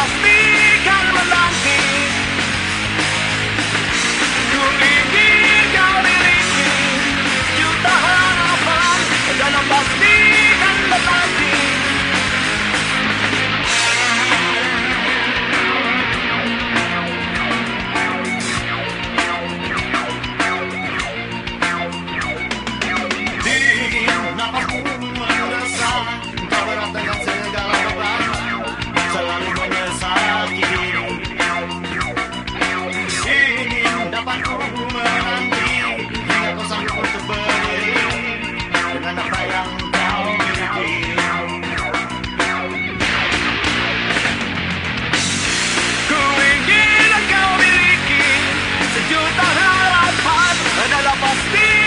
Cross me! Steve!